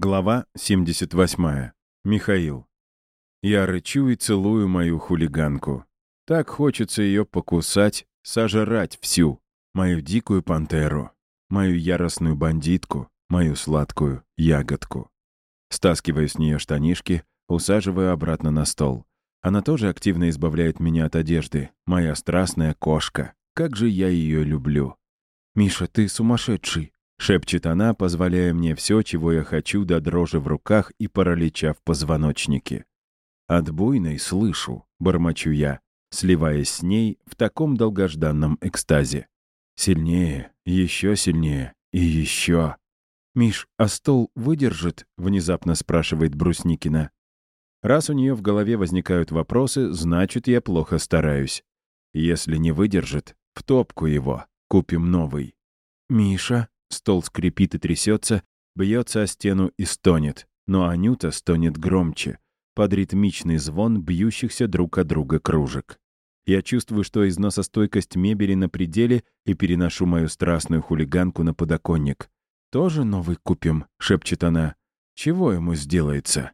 Глава 78. Михаил. Я рычу и целую мою хулиганку. Так хочется ее покусать, сожрать всю. Мою дикую пантеру, мою яростную бандитку, мою сладкую ягодку. Стаскиваю с нее штанишки, усаживаю обратно на стол. Она тоже активно избавляет меня от одежды. Моя страстная кошка. Как же я ее люблю. «Миша, ты сумасшедший!» — шепчет она, позволяя мне все, чего я хочу, до дрожи в руках и паралича в позвоночнике. От буйной слышу, бормочу я, сливаясь с ней в таком долгожданном экстазе. Сильнее, еще сильнее и еще. «Миш, а стол выдержит?» — внезапно спрашивает Брусникина. Раз у нее в голове возникают вопросы, значит, я плохо стараюсь. Если не выдержит, в топку его, купим новый. «Миша?» Стол скрипит и трясется, бьется о стену и стонет. Но Анюта стонет громче, под ритмичный звон бьющихся друг от друга кружек. Я чувствую, что износостойкость мебели на пределе и переношу мою страстную хулиганку на подоконник. «Тоже новый купим?» — шепчет она. «Чего ему сделается?»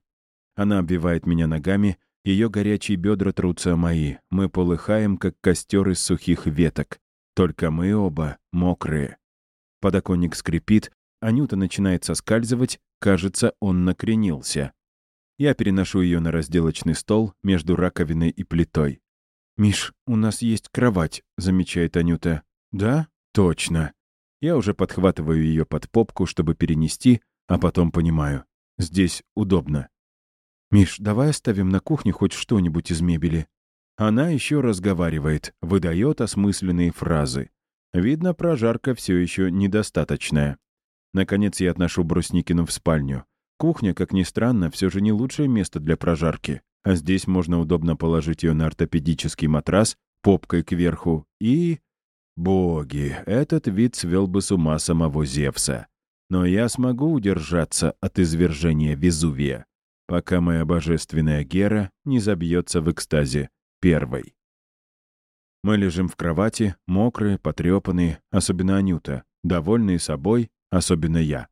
Она обвивает меня ногами, ее горячие бедра трутся мои. Мы полыхаем, как костер из сухих веток. Только мы оба мокрые. Подоконник скрипит, Анюта начинает соскальзывать, кажется, он накренился. Я переношу ее на разделочный стол между раковиной и плитой. «Миш, у нас есть кровать», — замечает Анюта. «Да? Точно». Я уже подхватываю ее под попку, чтобы перенести, а потом понимаю. Здесь удобно. «Миш, давай оставим на кухне хоть что-нибудь из мебели». Она еще разговаривает, выдает осмысленные фразы. Видно, прожарка все еще недостаточная. Наконец я отношу Брусникину в спальню. Кухня, как ни странно, все же не лучшее место для прожарки. А здесь можно удобно положить ее на ортопедический матрас, попкой кверху, и... Боги, этот вид свел бы с ума самого Зевса. Но я смогу удержаться от извержения Везувия, пока моя божественная Гера не забьется в экстазе первой. Мы лежим в кровати, мокрые, потрепанные, особенно Анюта, довольные собой, особенно я.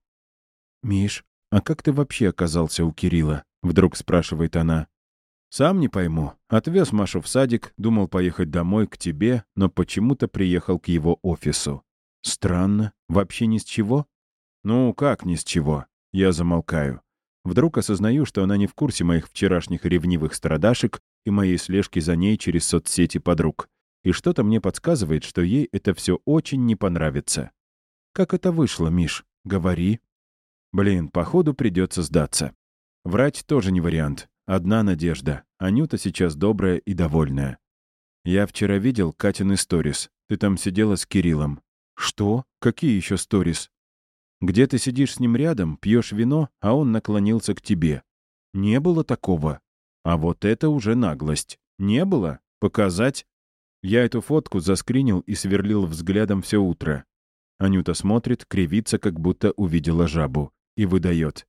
«Миш, а как ты вообще оказался у Кирилла?» — вдруг спрашивает она. «Сам не пойму. Отвез Машу в садик, думал поехать домой к тебе, но почему-то приехал к его офису. Странно. Вообще ни с чего?» «Ну, как ни с чего?» Я замолкаю. Вдруг осознаю, что она не в курсе моих вчерашних ревнивых страдашек и моей слежки за ней через соцсети подруг и что-то мне подсказывает, что ей это все очень не понравится. «Как это вышло, Миш? Говори». Блин, походу придется сдаться. Врать тоже не вариант. Одна надежда. Анюта сейчас добрая и довольная. Я вчера видел Катин сторис. Ты там сидела с Кириллом. Что? Какие еще сторис? Где ты сидишь с ним рядом, пьешь вино, а он наклонился к тебе. Не было такого. А вот это уже наглость. Не было? Показать? Я эту фотку заскринил и сверлил взглядом все утро. Анюта смотрит, кривится, как будто увидела жабу, и выдает.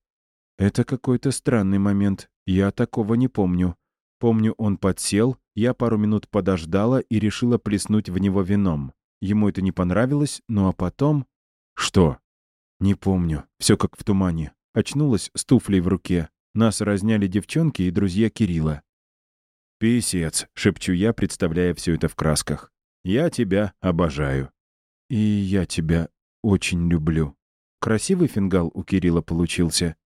«Это какой-то странный момент. Я такого не помню. Помню, он подсел, я пару минут подождала и решила плеснуть в него вином. Ему это не понравилось, ну а потом...» «Что?» «Не помню. Все как в тумане. Очнулась с туфлей в руке. Нас разняли девчонки и друзья Кирилла. «Писец», — шепчу я, представляя все это в красках. «Я тебя обожаю». «И я тебя очень люблю». Красивый фингал у Кирилла получился.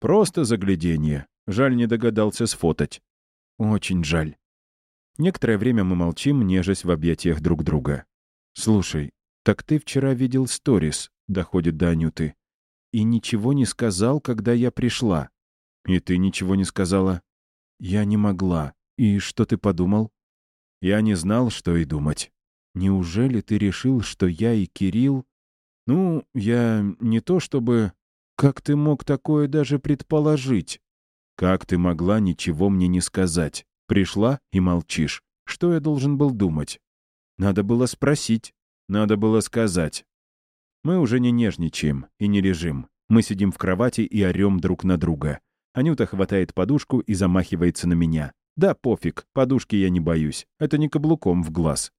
«Просто загляденье. Жаль, не догадался сфотать». «Очень жаль». Некоторое время мы молчим, нежась в объятиях друг друга. «Слушай, так ты вчера видел сторис», — доходит до Анюты. «И ничего не сказал, когда я пришла». «И ты ничего не сказала?» «Я не могла. «И что ты подумал?» Я не знал, что и думать. «Неужели ты решил, что я и Кирилл...» «Ну, я не то чтобы...» «Как ты мог такое даже предположить?» «Как ты могла ничего мне не сказать? Пришла и молчишь. Что я должен был думать?» «Надо было спросить. Надо было сказать». Мы уже не нежничаем и не лежим. Мы сидим в кровати и орем друг на друга. Анюта хватает подушку и замахивается на меня. Да, пофиг, подушки я не боюсь. Это не каблуком в глаз.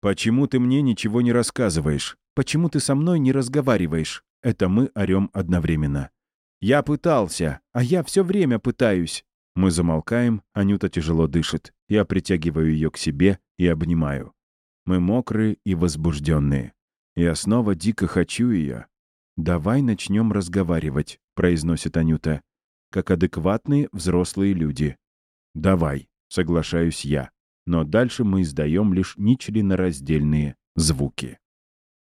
Почему ты мне ничего не рассказываешь? Почему ты со мной не разговариваешь? Это мы орем одновременно. «Я пытался, а я все время пытаюсь». Мы замолкаем, Анюта тяжело дышит. Я притягиваю ее к себе и обнимаю. Мы мокрые и возбужденные. Я снова дико хочу ее. «Давай начнем разговаривать», — произносит Анюта, «как адекватные взрослые люди». «Давай», — соглашаюсь я, но дальше мы издаем лишь нечленораздельные звуки.